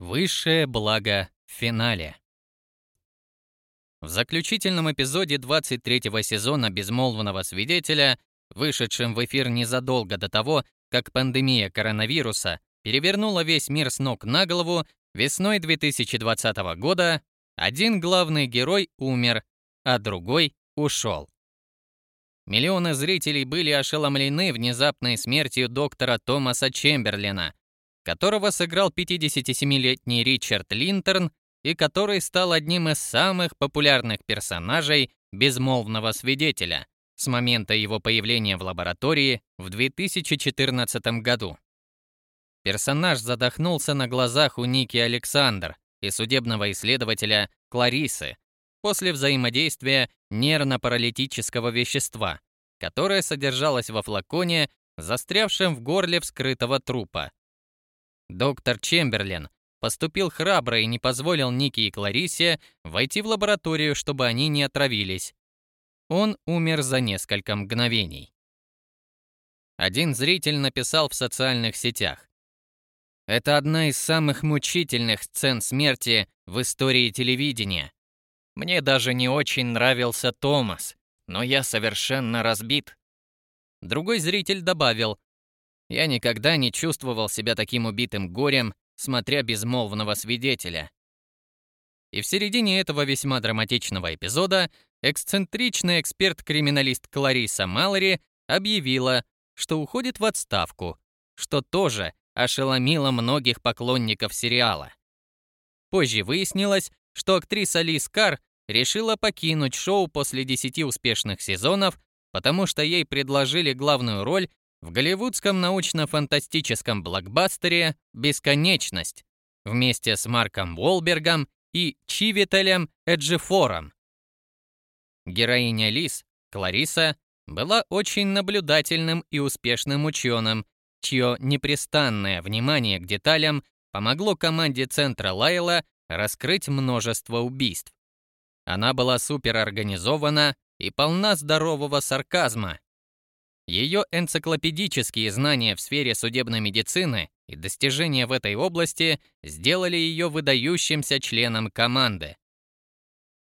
Высшее благо в финале. В заключительном эпизоде 23-го сезона «Безмолвного свидетеля», вышедшем в эфир незадолго до того, как пандемия коронавируса перевернула весь мир с ног на голову, весной 2020 года один главный герой умер, а другой ушел. Миллионы зрителей были ошеломлены внезапной смертью доктора Томаса Чемберлина, которого сыграл 57-летний Ричард Линтерн и который стал одним из самых популярных персонажей «Безмолвного свидетеля» с момента его появления в лаборатории в 2014 году. Персонаж задохнулся на глазах у Ники Александр и судебного исследователя Кларисы после взаимодействия нервно-паралитического вещества, которое содержалось во флаконе, застрявшем в горле вскрытого трупа. Доктор Чемберлин поступил храбро и не позволил Нике и Кларисе войти в лабораторию, чтобы они не отравились. Он умер за несколько мгновений. Один зритель написал в социальных сетях. Это одна из самых мучительных сцен смерти в истории телевидения. Мне даже не очень нравился Томас, но я совершенно разбит. Другой зритель добавил, я никогда не чувствовал себя таким убитым горем, смотря безмолвного свидетеля. И в середине этого весьма драматичного эпизода эксцентричный эксперт-криминалист Клариса Маллори объявила, что уходит в отставку, что тоже ошеломило многих поклонников сериала. Позже выяснилось, что актриса Лиз Кар решила покинуть шоу после 10 успешных сезонов, потому что ей предложили главную роль в голливудском научно-фантастическом блокбастере «Бесконечность» вместе с Марком Уолбергом и Чивителем Эджифором. Героиня Лис, Клариса, была очень наблюдательным и успешным ученым, чье непрестанное внимание к деталям помогло команде Центра Лайла раскрыть множество убийств. Она была суперорганизована и полна здорового сарказма, ее энциклопедические знания в сфере судебной медицины и достижения в этой области сделали ее выдающимся членом команды.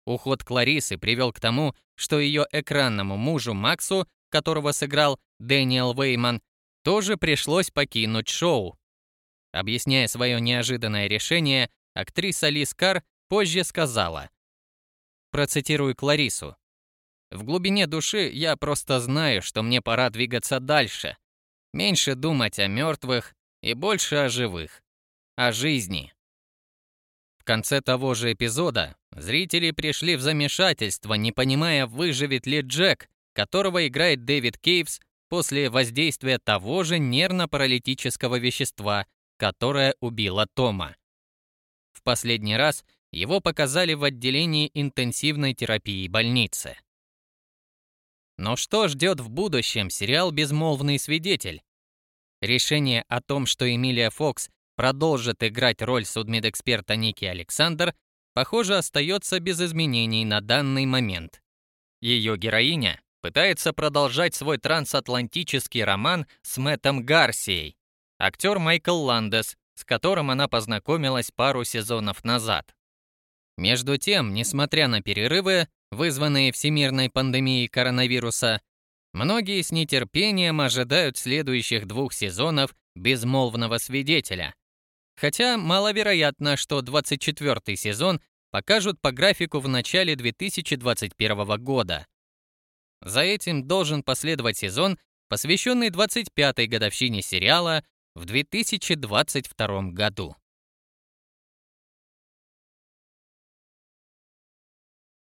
Уход Кларисы привел к тому, что ее экранному мужу Максу, которого сыграл Дэниел Вейман, тоже пришлось покинуть шоу. Объясняя свое неожиданное решение, актриса Лиз Кар позже сказала, процитирую Кларису, в глубине души я просто знаю, что мне пора двигаться дальше. Меньше думать о мертвых и больше о живых. О жизни. В конце того же эпизода зрители пришли в замешательство, не понимая, выживет ли Джек, которого играет Дэвид Кейвс после воздействия того же нервно-паралитического вещества, которое убило Тома. В последний раз его показали в отделении интенсивной терапии больницы. Но что ждет в будущем сериал «Безмолвный свидетель»? Решение о том, что Эмилия Фокс продолжит играть роль судмедэксперта Ники Александр, похоже, остается без изменений на данный момент. Ее героиня пытается продолжать свой трансатлантический роман с Мэттом Гарсией, актер Майкл Ландес, с которым она познакомилась пару сезонов назад. Между тем, несмотря на перерывы, вызванные всемирной пандемией коронавируса, многие с нетерпением ожидают следующих двух сезонов «Безмолвного свидетеля». Хотя маловероятно, что 24-й сезон покажут по графику в начале 2021 года. За этим должен последовать сезон, посвященный 25-й годовщине сериала в 2022 году.